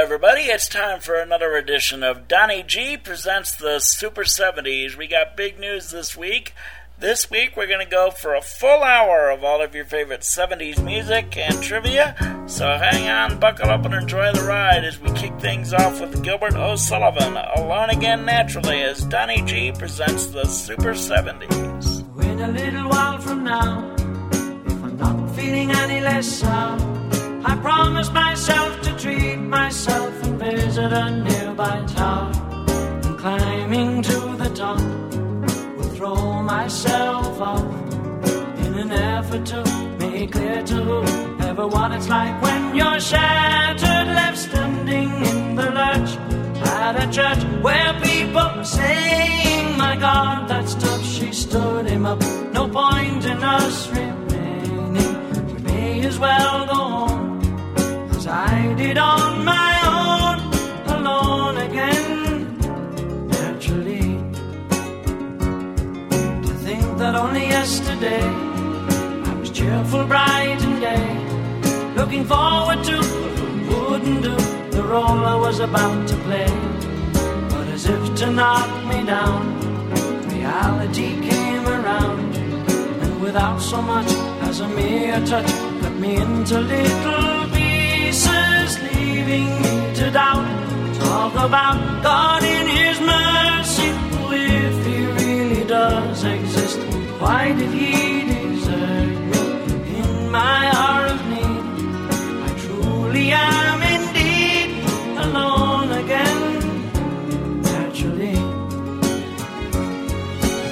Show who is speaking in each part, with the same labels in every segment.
Speaker 1: everybody. It's time for another edition of Donny G presents the Super 70s. We got big news this week. This week we're going to go for a full hour of all of your favorite 70s music and trivia. So hang on, buckle up, and enjoy the ride as we kick things off with Gilbert O'Sullivan, Alone Again Naturally, as Donny G presents the Super 70s.
Speaker 2: Wait a little while from now, if I'm not feeling any less sound. I promised myself to treat myself and visit a nearby tower. And climbing to the top, will throw myself off in an effort to make clear to whoever what it's like when you're shattered, left standing in the lurch at a church where people are saying, My God, that's tough. She stood him up. No point in us remaining. We may as well go on did on my own, alone again, naturally. To think that only yesterday I was cheerful, bright and gay, looking forward to what wouldn't do the role I was about to play. But as if to knock me down, reality came around, and without so much as a mere touch, cut me into little pieces, leaving me to doubt. Talk about God in His mercy, if He really does exist. Why did He desert me in my hour of need? I truly am indeed alone again, naturally.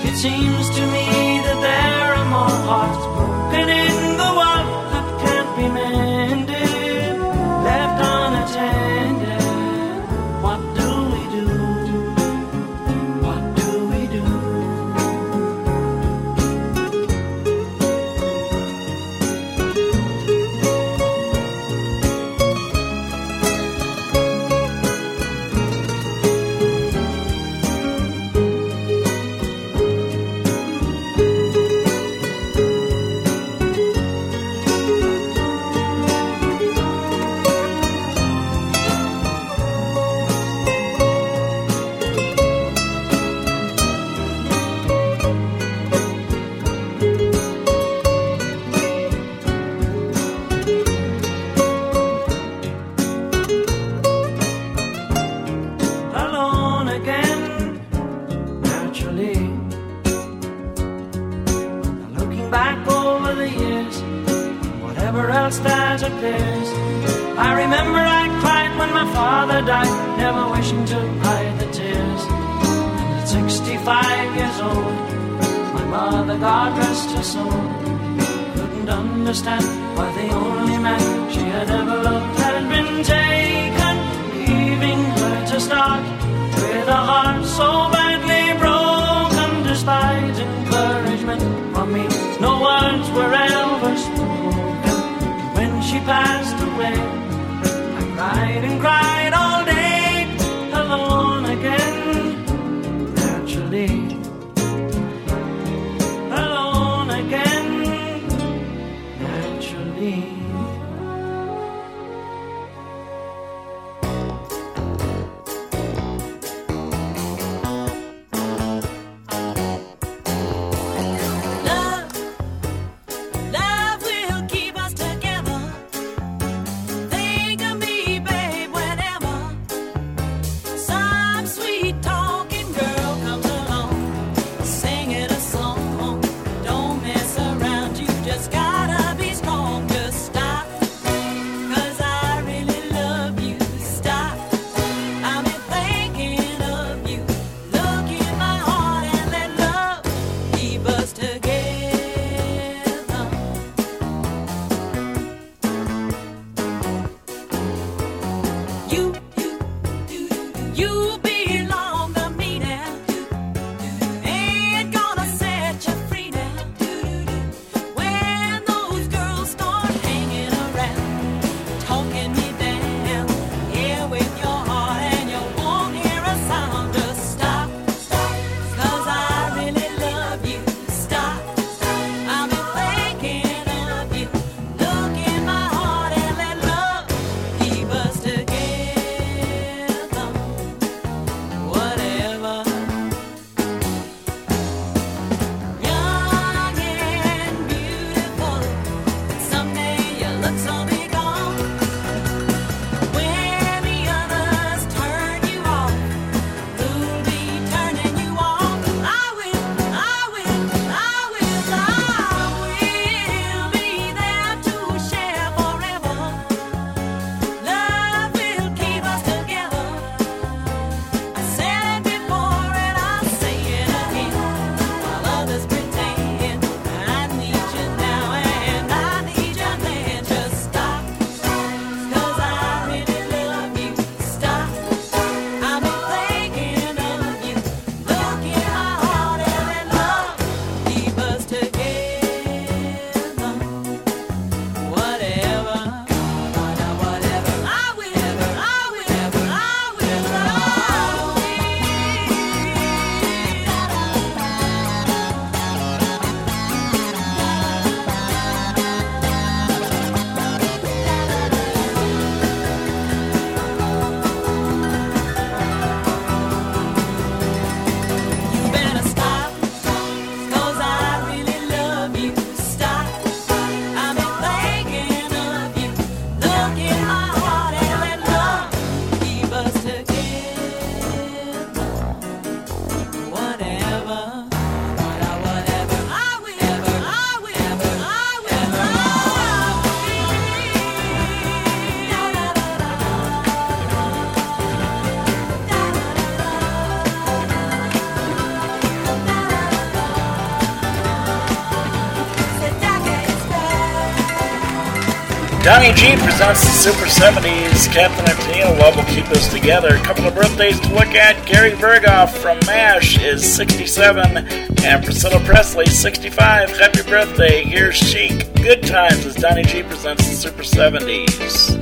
Speaker 2: It seems to me that there are more hearts broken in
Speaker 3: Donny G presents the Super 70s. Captain Tennille Love will keep us together. A couple of birthdays to look at. Gary Burghoff from MASH is 67, and Priscilla Presley 65. Happy birthday. Here's Chic. Good times as Donny G presents the Super 70s.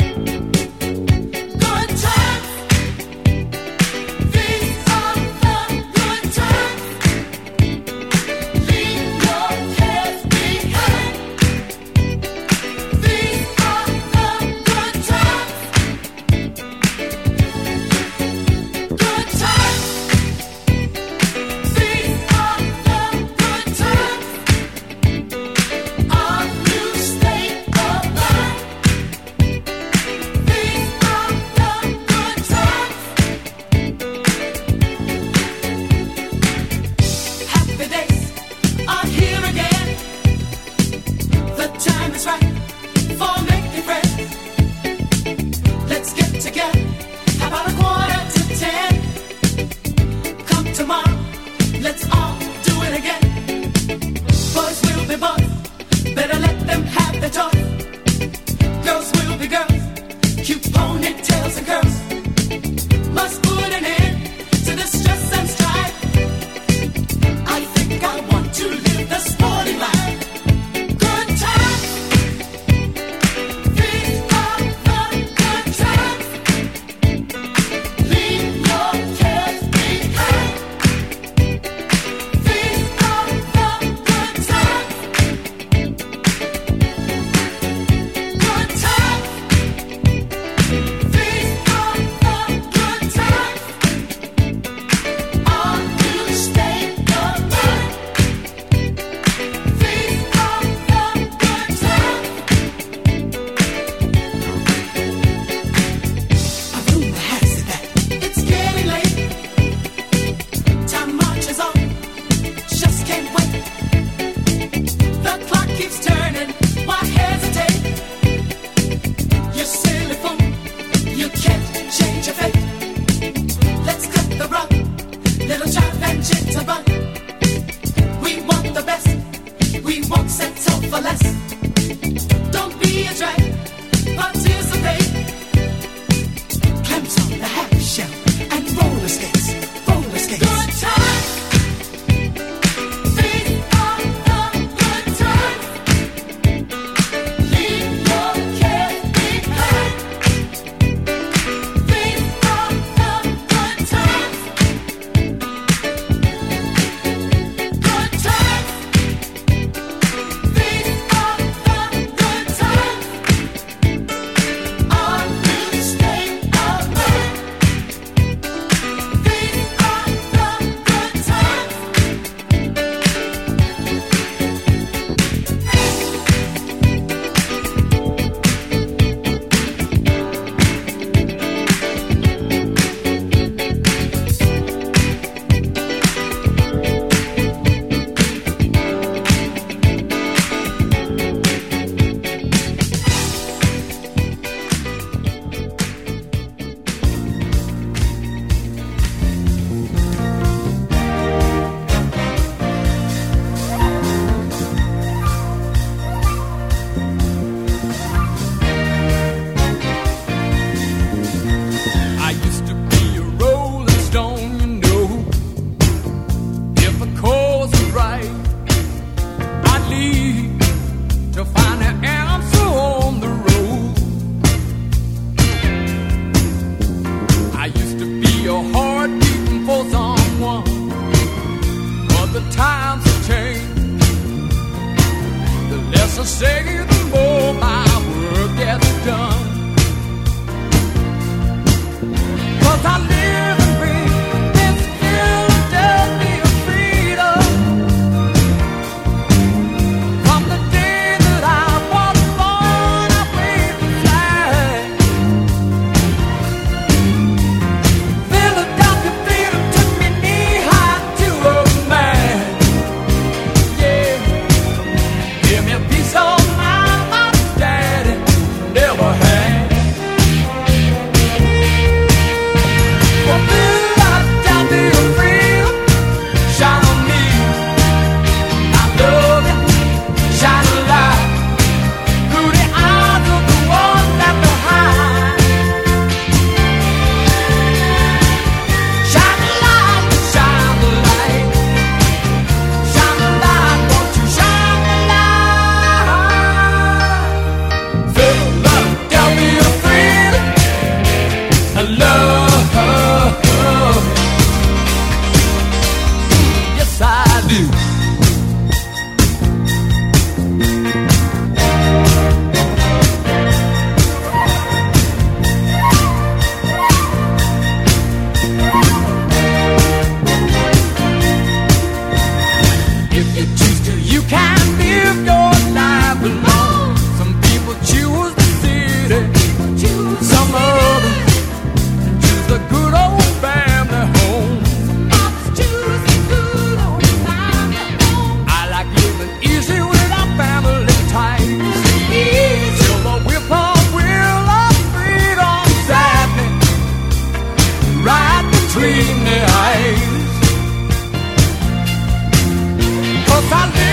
Speaker 4: Cause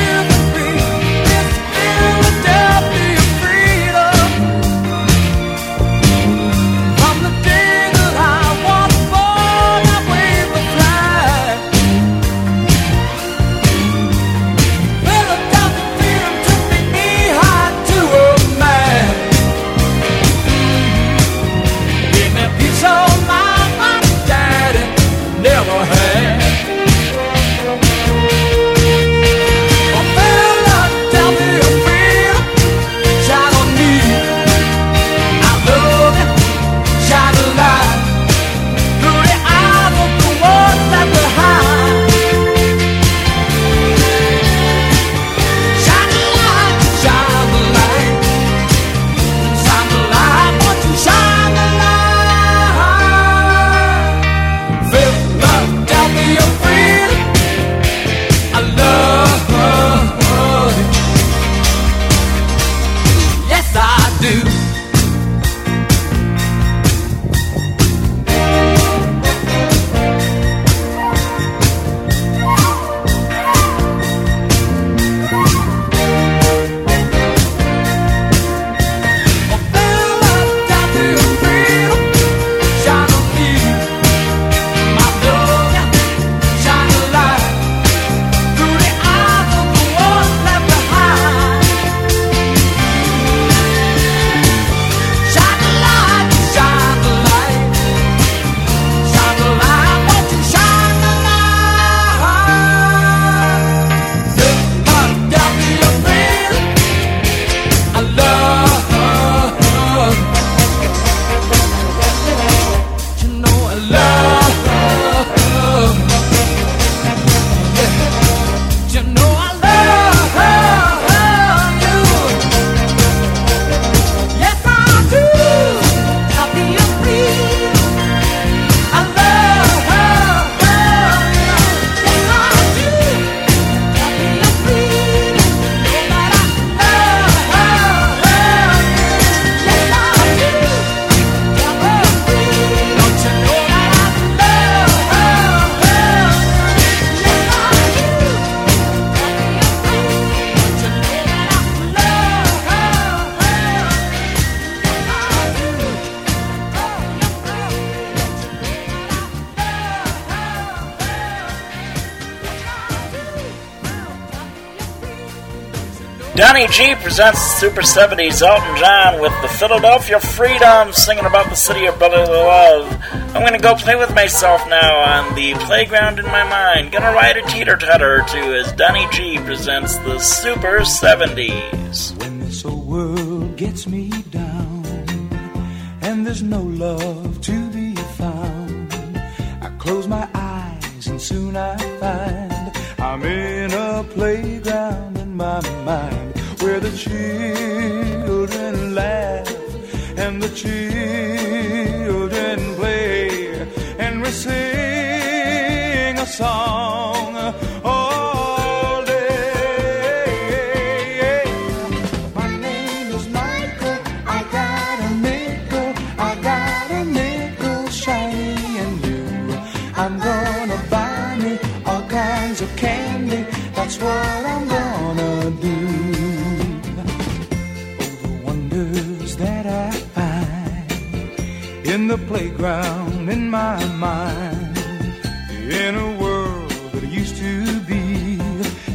Speaker 1: G presents Super 70s Elton John with the Philadelphia Freedom singing about the city of brotherly love. I'm gonna go play with myself now on the playground in my mind. Gonna ride a teeter totter to as Donny G presents the Super 70s.
Speaker 5: When this old world gets me down and there's no love to be found, I close my eyes and soon I find I'm in a playground children laugh and the children play and we sing a song all day. My name is Michael. I got a nickel. I got a nickel shiny and new. I'm gonna buy me all kinds of candy. That's what I'm the playground in my mind. In a world that used to be.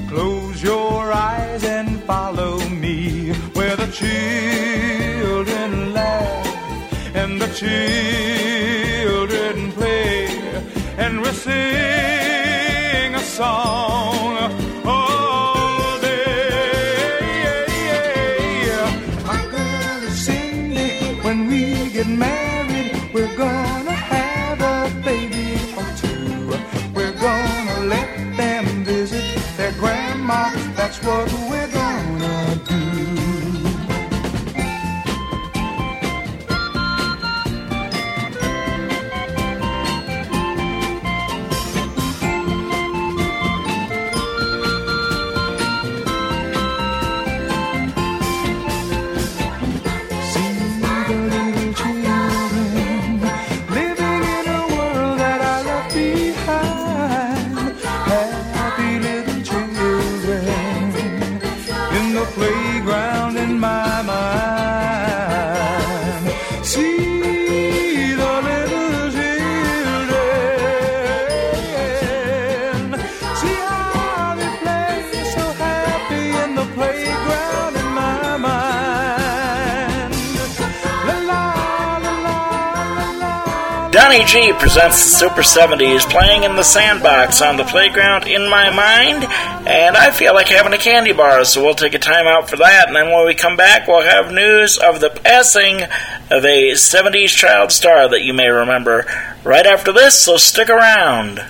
Speaker 5: Close your eyes and follow me where the children laugh and the children play, and we sing a song That's
Speaker 1: Donny G presents the Super 70s playing in the sandbox on the playground in my mind, and I feel like having a candy bar, so we'll take a time out for that, and then when we come back, we'll have news of the passing of a 70s child star that you may remember right after this, so stick around.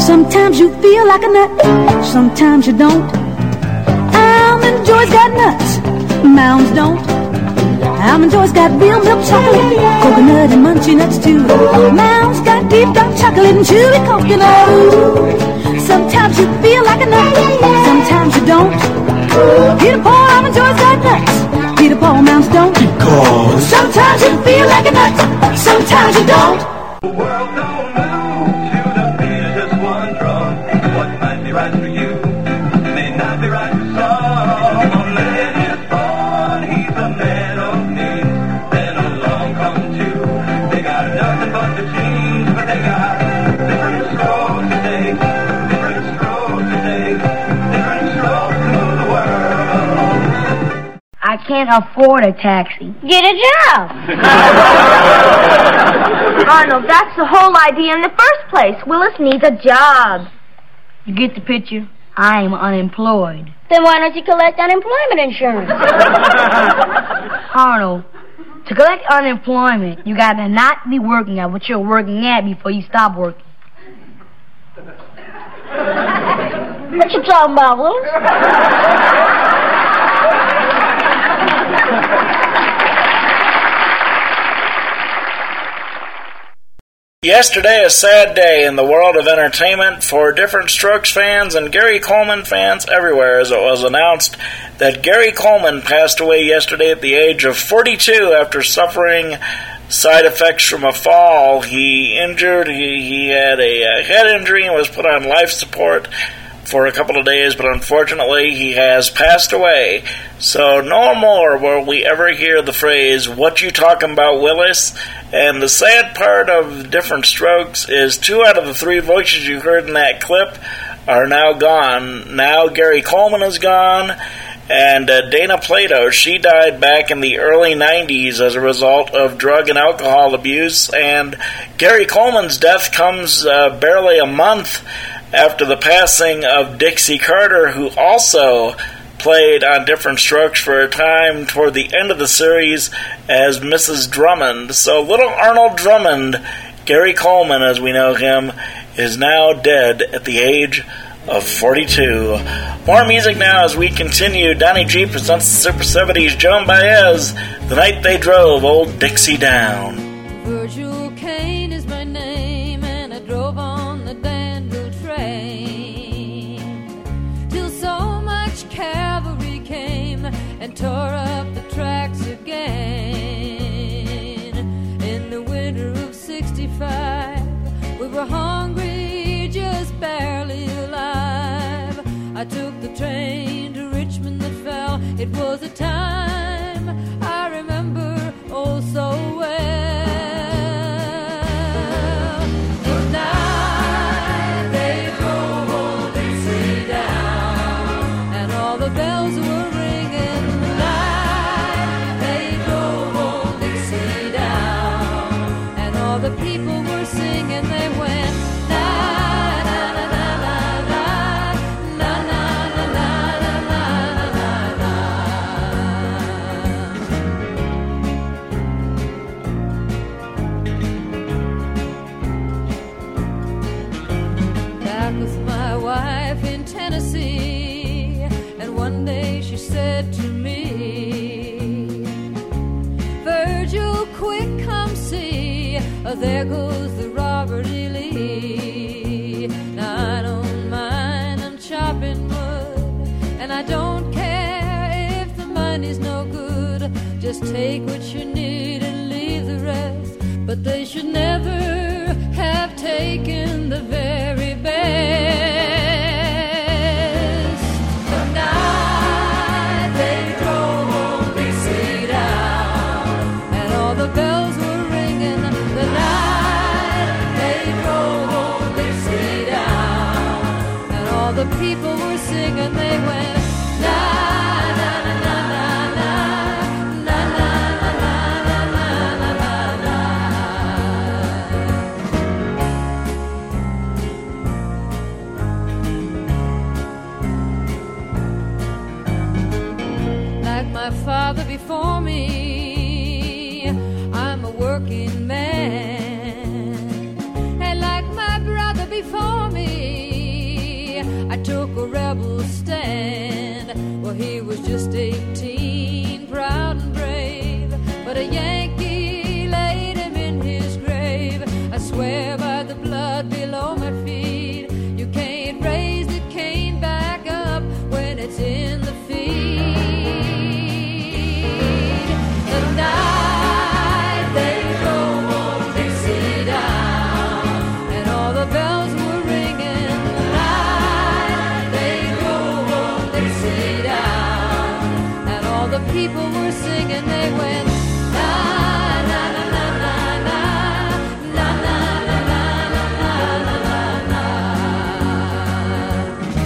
Speaker 6: Sometimes you feel like a nut, sometimes you don't. Almond Joy's got nuts, Mounds don't. Almond Joy's got real milk chocolate, coconut and munchy nuts too. Mounds got deep dark chocolate and chewy coconut. Ooh. Sometimes you feel like a nut, sometimes you don't. Peter Paul, Almond Joy's got nuts. Peter Paul, Mounds don't. Because sometimes you feel like a nut, sometimes you don't.
Speaker 7: Can't afford a taxi.
Speaker 8: Get a job. Arnold, that's the whole idea in the first place. Willis needs a job.
Speaker 7: You get the picture? I'm unemployed.
Speaker 8: Then why don't you collect unemployment insurance?
Speaker 7: Arnold, to collect unemployment, you gotta not be working at what you're working at before you stop working.
Speaker 8: what you talking about, Willis?
Speaker 1: Yesterday, a sad day in the world of entertainment for Diff'rent Strokes fans and Gary Coleman fans everywhere, as it was announced that Gary Coleman passed away yesterday at the age of 42 after suffering side effects from a fall. He injured, he, he had a, uh head injury and was put on life support for a couple of days, but unfortunately he has passed away. So no more will we ever hear the phrase, what you talking about, Willis? And the sad part of Diff'rent Strokes is two out of the three voices you heard in that clip are now gone. Now Gary Coleman is gone, and uh, Dana Plato, she died back in the early 90s as a result of drug and alcohol abuse, and Gary Coleman's death comes uh, barely a month after the passing of Dixie Carter, who also played on Diff'rent Strokes for a time toward the end of the series as Mrs. Drummond. So little Arnold Drummond, Gary Coleman as we know him, is now dead at the age of 42. More music now as we continue. Donny G presents the Super 70s Joan Baez, The Night They Drove Old Dixie Down.
Speaker 3: Virgil Caine is my name, and I drove on the Danville train till so much cavalry came and tore up the tracks again. In the winter of '65, we were hungry, just alive. I took the train to Richmond that fell. It was a time I remember oh so well. Said to me, Virgil, quick, come see. Oh, there goes the Robert E. Lee. Now I don't mind, I'm chopping wood. And I don't care if the money's no good. Just take what you need and leave the rest. But they should never have taken their down. And all the people were singing, they went,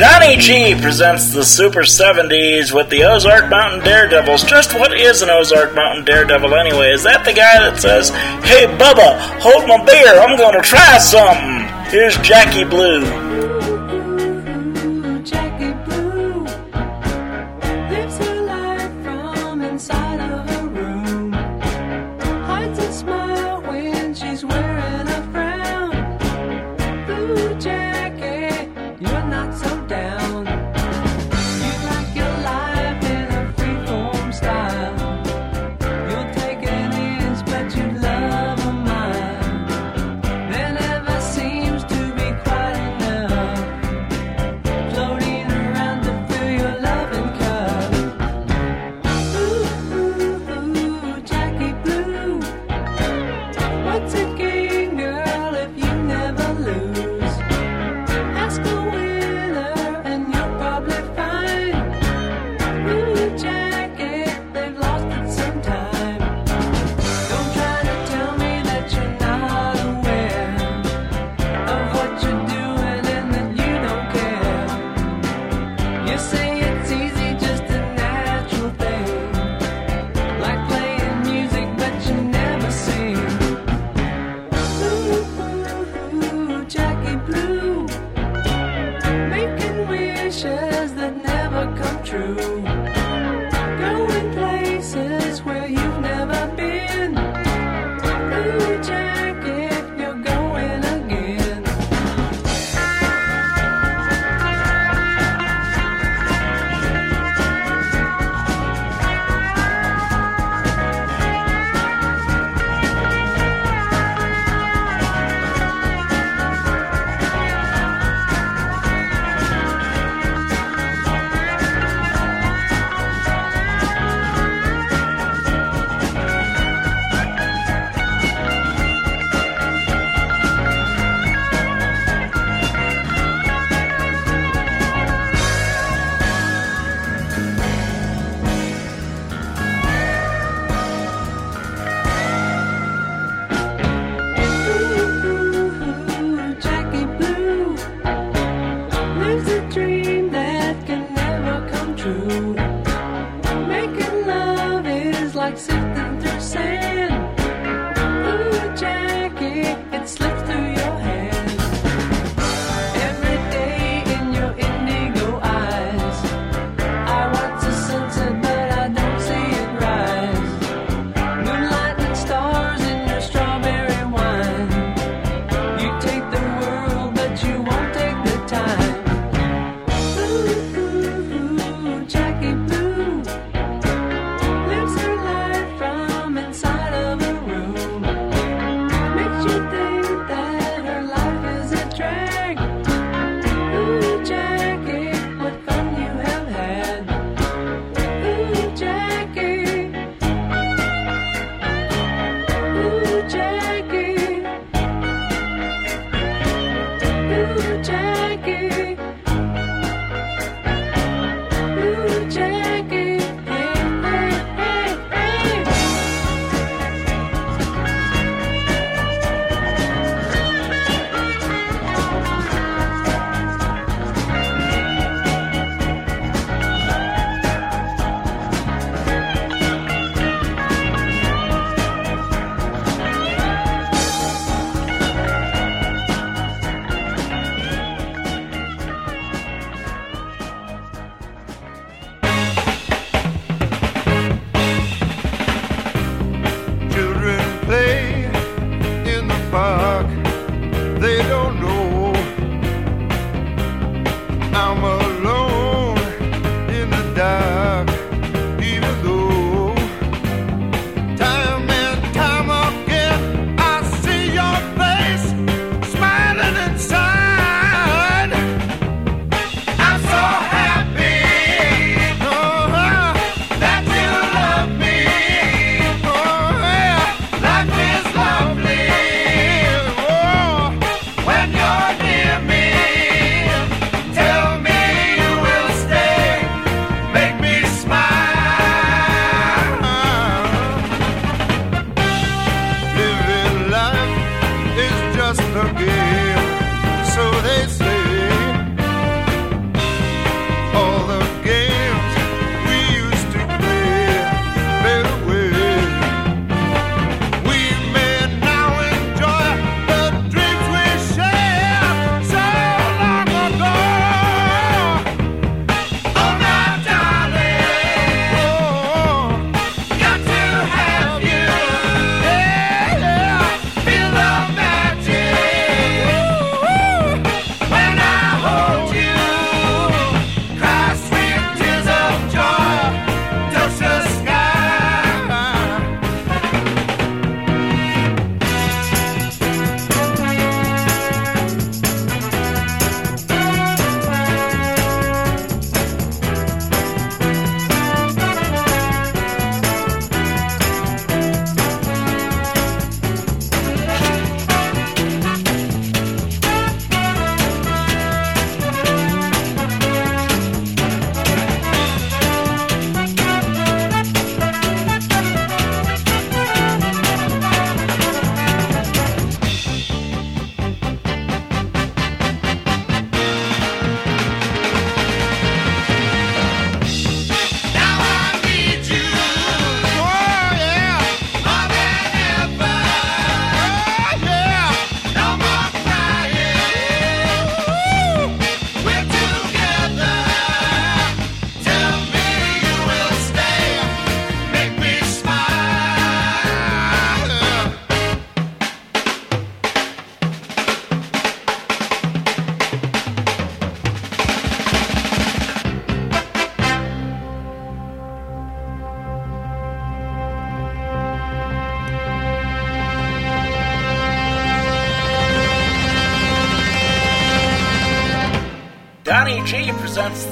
Speaker 1: Donny G presents the Super 70s with the Ozark Mountain Daredevils. Just what is an Ozark Mountain Daredevil anyway? Is that the guy that says, Hey Bubba, hold my beer, I'm gonna try something? Here's Jackie Blue.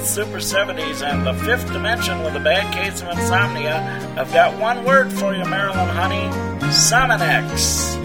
Speaker 1: Super 70s and the fifth dimension with a bad case of insomnia. I've got one word for you, Marilyn Honey
Speaker 2: Somnex.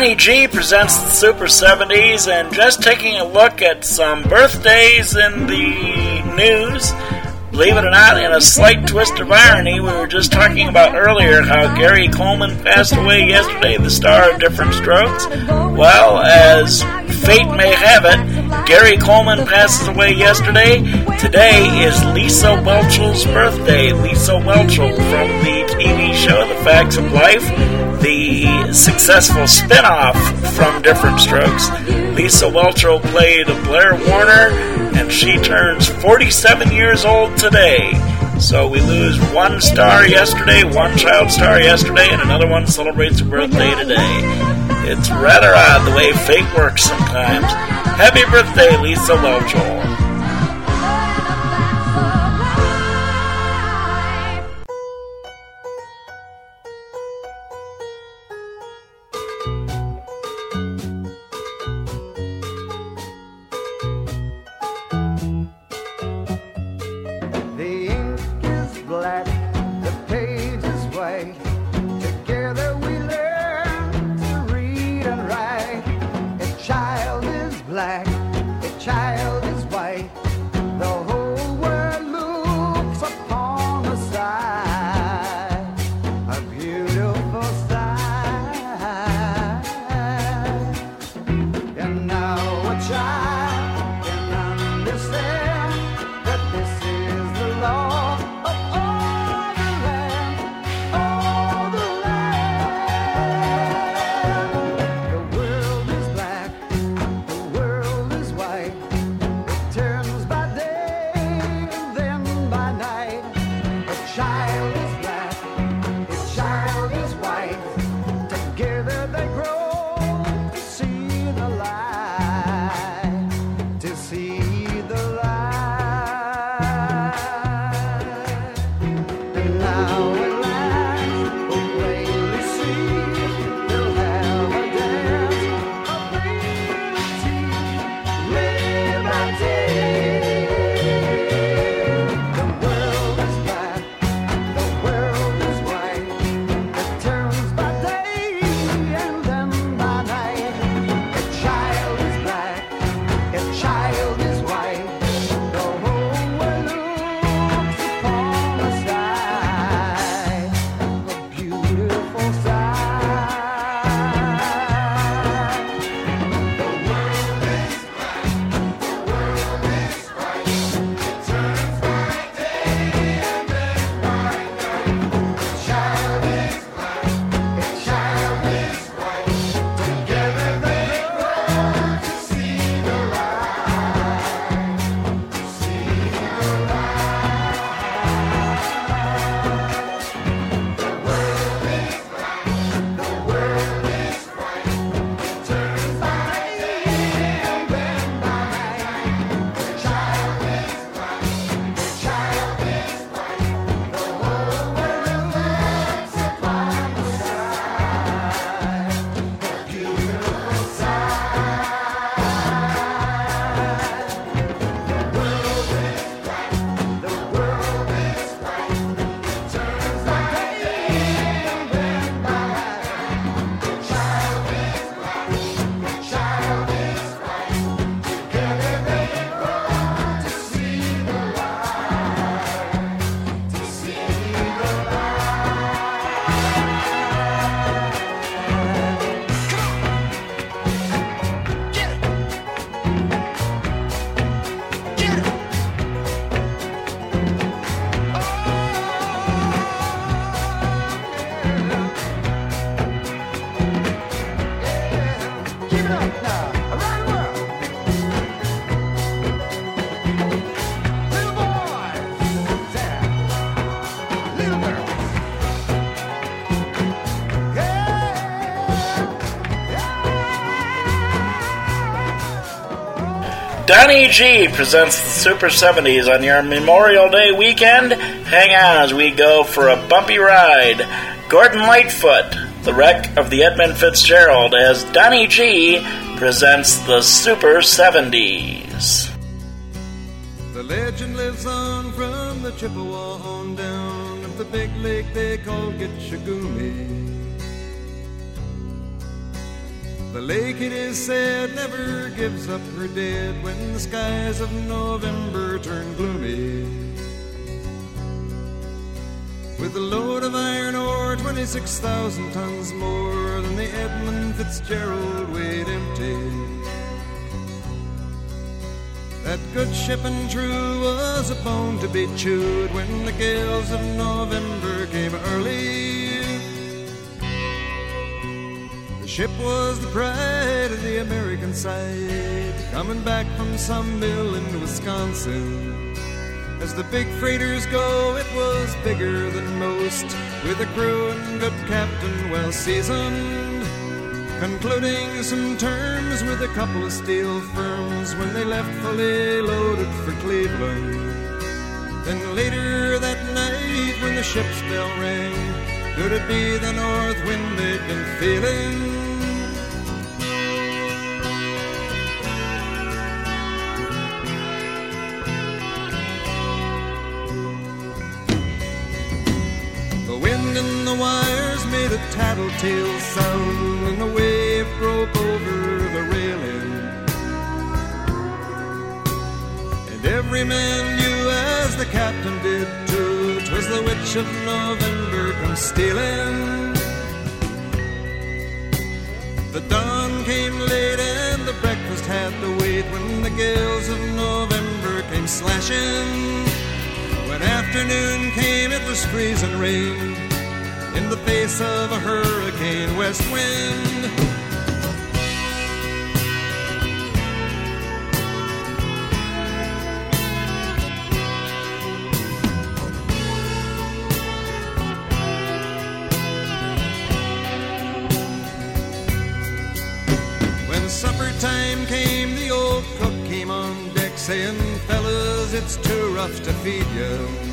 Speaker 9: Donny G presents the Super 70s and just taking a look at some birthdays in the news. Believe it or not, in a slight twist of irony, we were just talking about earlier how Gary Coleman passed away yesterday, the star of Diff'rent Strokes. Well, as fate may have it, Gary Coleman passes away yesterday. Today is Lisa Whelchel's birthday. Lisa Whelchel from the TV show The Facts of Life, successful spin off from Diff'rent Strokes. Lisa Whelchel played Blair Warner, and she turns 47 years old today. So we lose one star yesterday, one child star yesterday, and another one celebrates her birthday today. It's rather odd the way fate works sometimes. Happy birthday, Lisa Whelchel. G presents the Super 70s on your Memorial Day weekend. Hang on as we go for a bumpy ride. Gordon Lightfoot, the wreck of the Edmund Fitzgerald, as Donny G presents the Super 70s.
Speaker 10: The legend lives on from the Chippewa on down of the big lake they call Gitche Gumee. The lake, it is said, never gives up her dead when the skies of November turn gloomy. With a load of iron ore, 26,000 tons more than the Edmund Fitzgerald weighed empty. That good ship and true was a bone to be chewed when the gales of November came early. Ship was the pride of the American side, coming back from some mill in Wisconsin. As the big freighters go, it was bigger than most, with a crew and good captain well seasoned. Concluding some terms with a couple of steel firms when they left fully loaded for Cleveland. Then later that night, when the ship's bell rang, could it be the north wind they'd been feeling? Tattletale sound, and the wave broke over the railing. And every man knew, as the captain did too, 'twas the witch of November come stealing. The dawn came late and the breakfast had to wait when the gales of November came slashing. When afternoon came, it was freezing rain in the face of a hurricane west wind. When supper time came, the old cook came on deck saying, Fellas, it's too rough to feed you.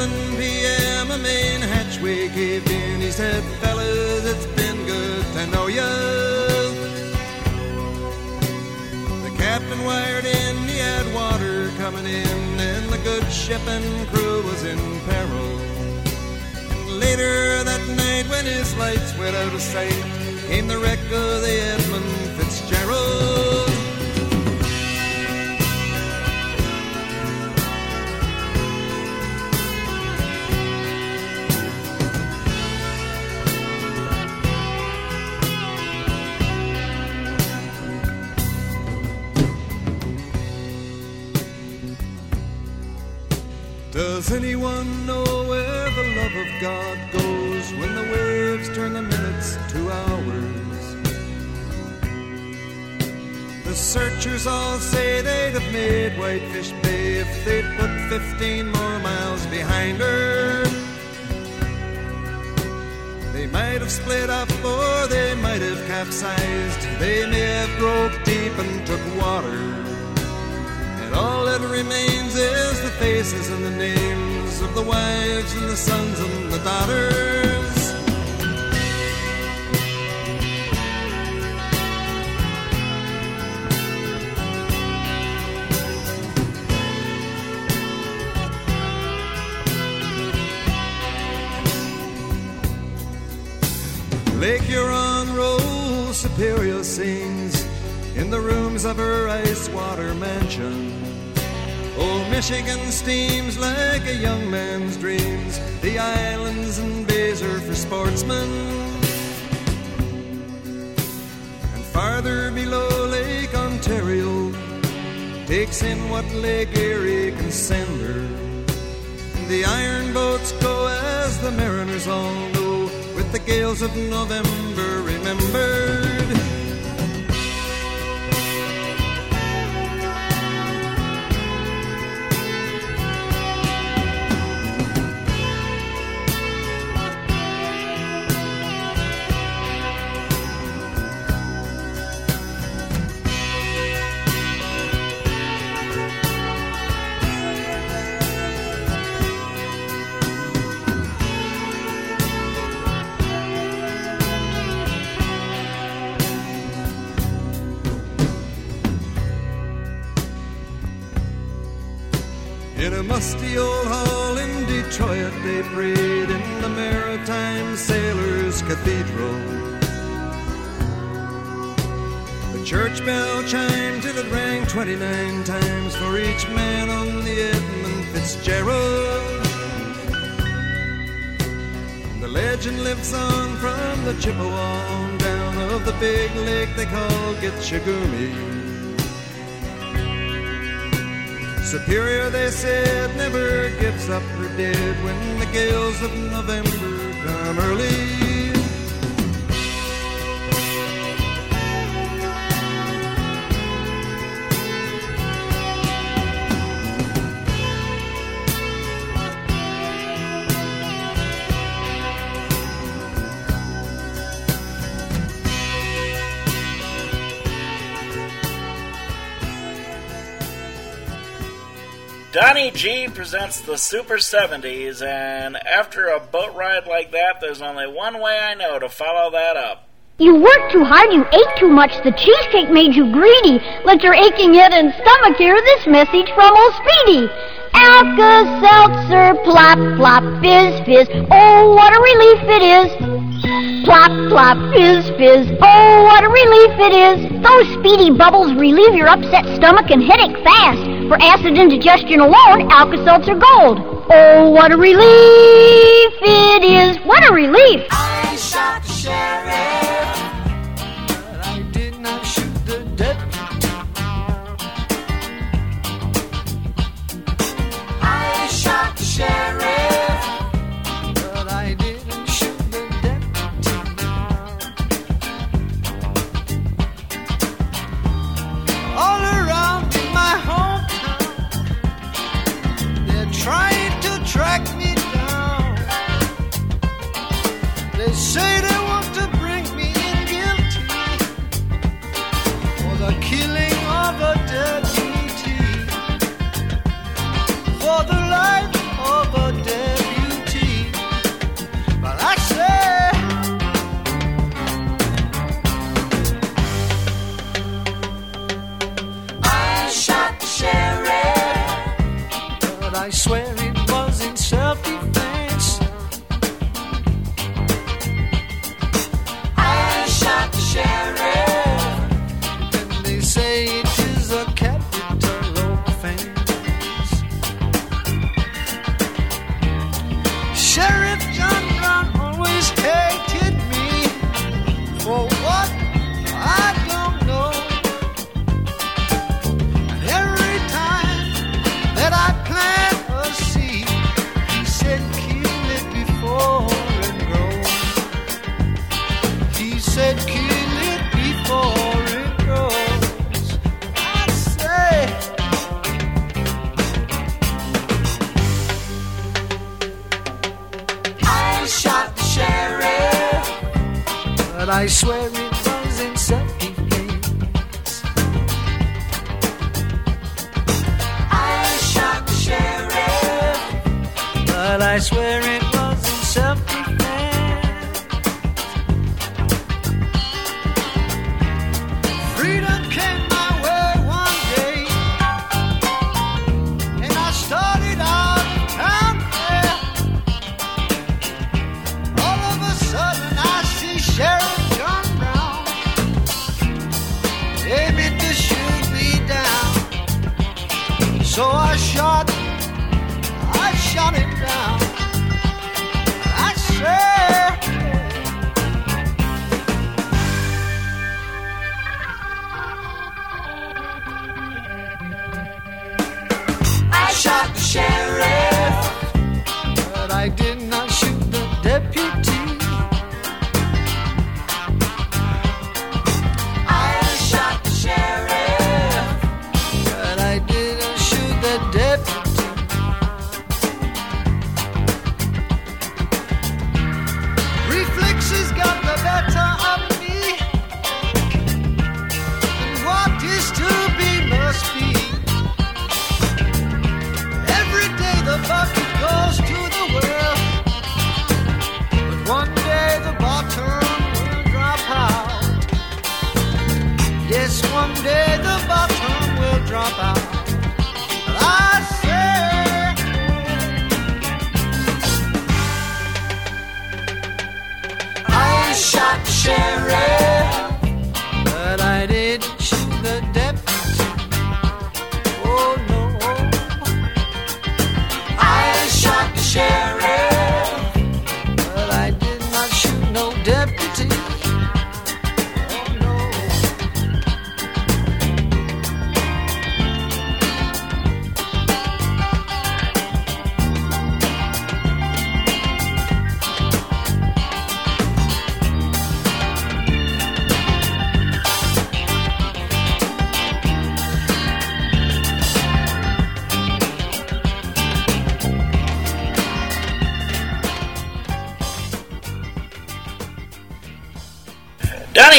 Speaker 10: At 7 p.m., a main hatchway caved in. He said, Fellas, it's been good to know you. The captain wired in, he had water coming in, and the good ship and crew was in peril. Later that night, when his lights went out of sight, came the wreck of the Edmund Fitzgerald. Does anyone know where the love of God goes when the waves turn the minutes to hours? The searchers all say they'd have made Whitefish Bay if they'd put 15 more miles behind her. They might have split up or they might have capsized. They may have broke deep and took water. And all that remains is the faces and the names of the wives and the sons and the daughters. Lake Huron rolls Superior sings in the rooms of her ice water mansion. Old Michigan steams like a young man's dreams. The islands and bays are for sportsmen. And farther below Lake Ontario takes in what Lake Erie can send her. The iron boats go as the mariners all know, with the gales of November remembered. They prayed in the maritime sailors' cathedral. The church bell chimed till it rang 29 times for each man on the Edmund Fitzgerald. And the legend lives on from the Chippewa down of the big lake they call Gitche Gumee. Superior, they said, never gives up her dead when the gales of November come early.
Speaker 1: Donny G presents the Super 70s, and after a boat ride like that, there's only one way I know to follow that up.
Speaker 8: You worked too hard, you ate too much, the cheesecake made you greedy. Let your aching head and stomach hear this message from old Speedy. Alka-Seltzer, plop, plop, fizz, fizz, oh, what a relief it is. Plop, plop, fizz, fizz, oh, what a relief it is. Those Speedy bubbles relieve your upset stomach and headache fast. For acid indigestion alone, Alka-Seltzer Gold. Oh, what a relief it is. What a relief.
Speaker 9: I shot the sheriff, but I did not shoot the deputy. I shot the sheriff, They say they want to bring me in guilty for the killing of a deputy, for the life of a deputy. But I say, I shot the sheriff, but I swear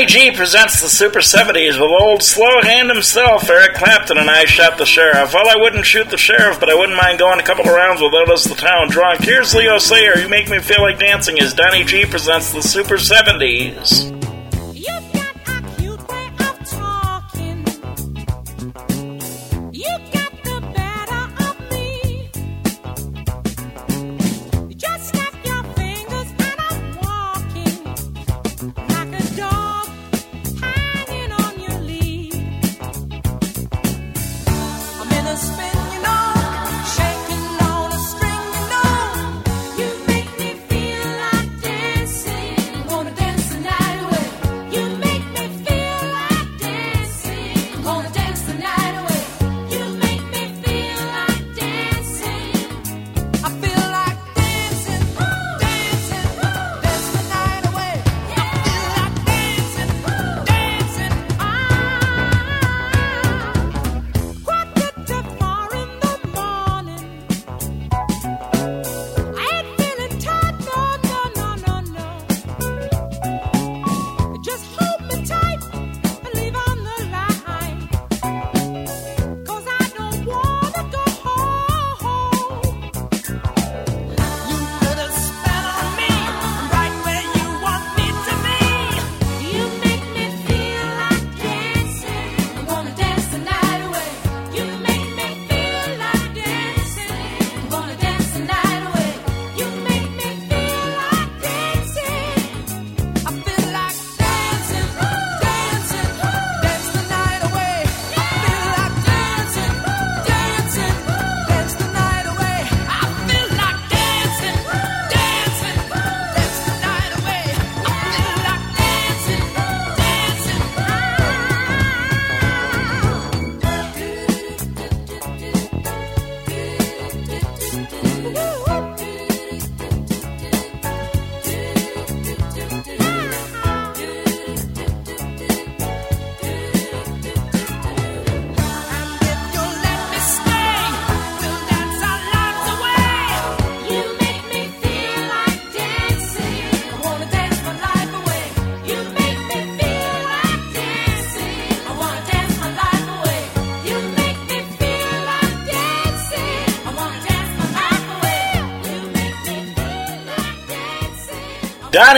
Speaker 3: G presents the Super 70s with old slow hand himself, Eric Clapton, and I shot the sheriff. Well, I wouldn't shoot the sheriff, but I wouldn't mind going a couple of rounds without us the town drunk. Here's Leo Sayer, You Make Me Feel Like Dancing, as Donny G presents the Super 70s.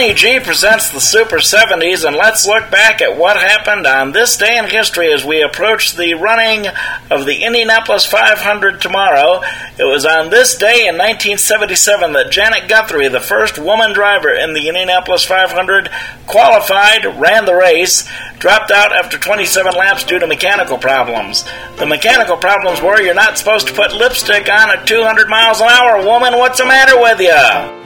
Speaker 3: Donny G presents the Super 70s, and let's look back at what happened on this day in history as we approach the running of the Indianapolis 500 tomorrow. It was on this day in 1977 that Janet Guthrie, the first woman driver in the Indianapolis 500, qualified, ran the race, dropped out after 27 laps due to mechanical problems. The mechanical problems were you're not supposed to put lipstick on at 200 miles an hour. Woman, what's the matter with you?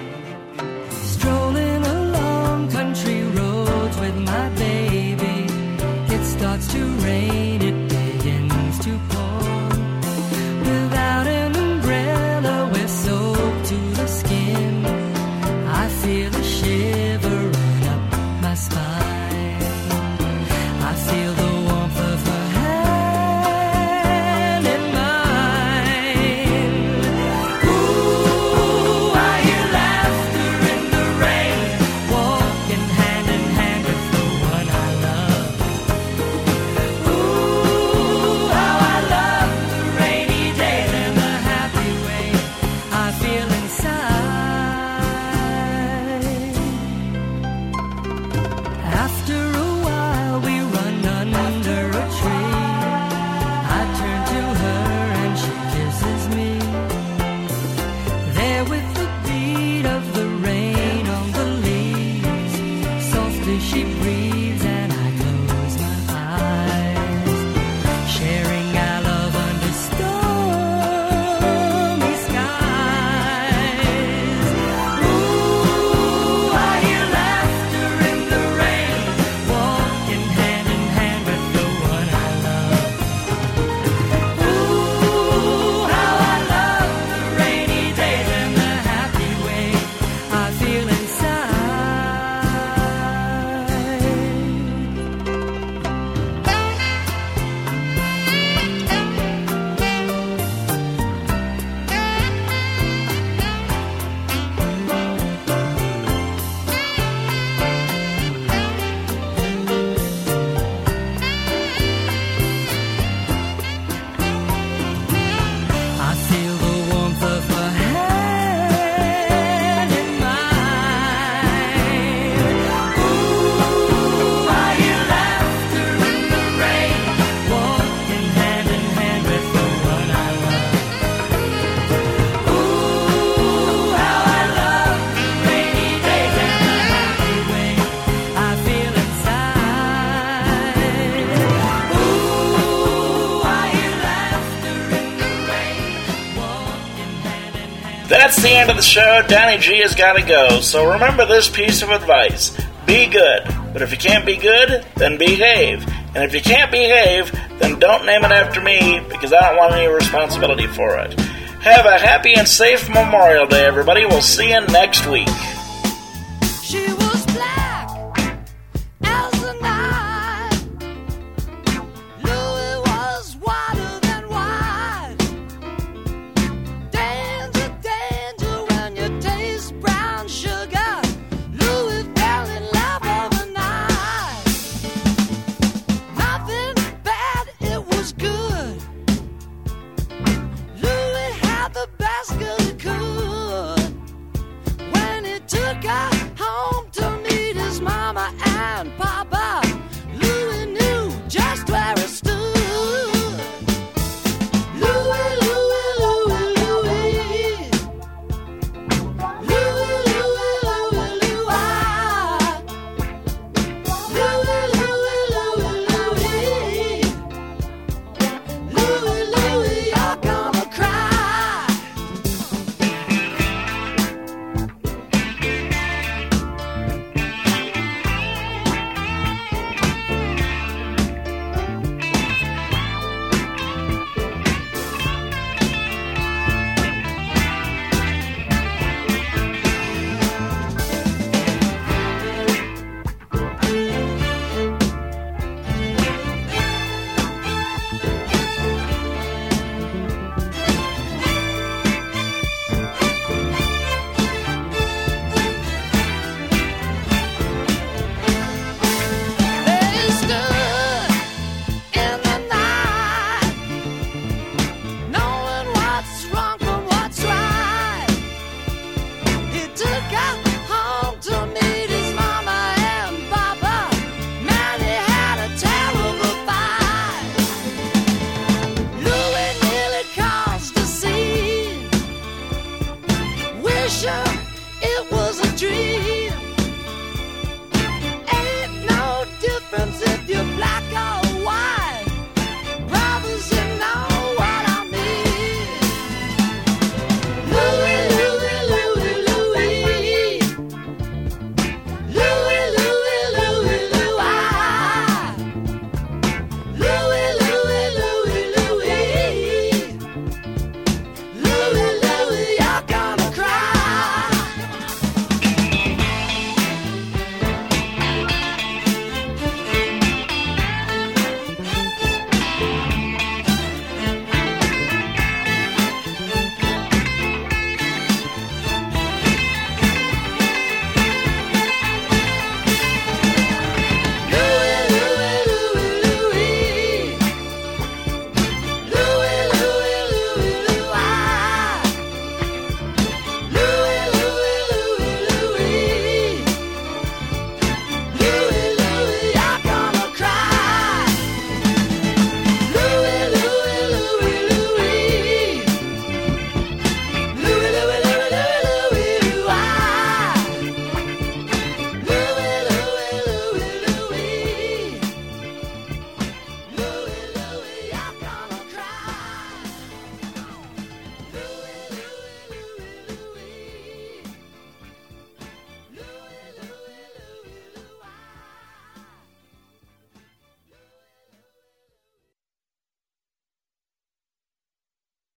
Speaker 11: The
Speaker 3: show, Donny G has got to go. So remember this piece of advice be good. But if you can't be good, then behave. And if you can't behave, then don't name it after me because I don't want any responsibility for it. Have a happy and safe Memorial Day, everybody. We'll see you next week.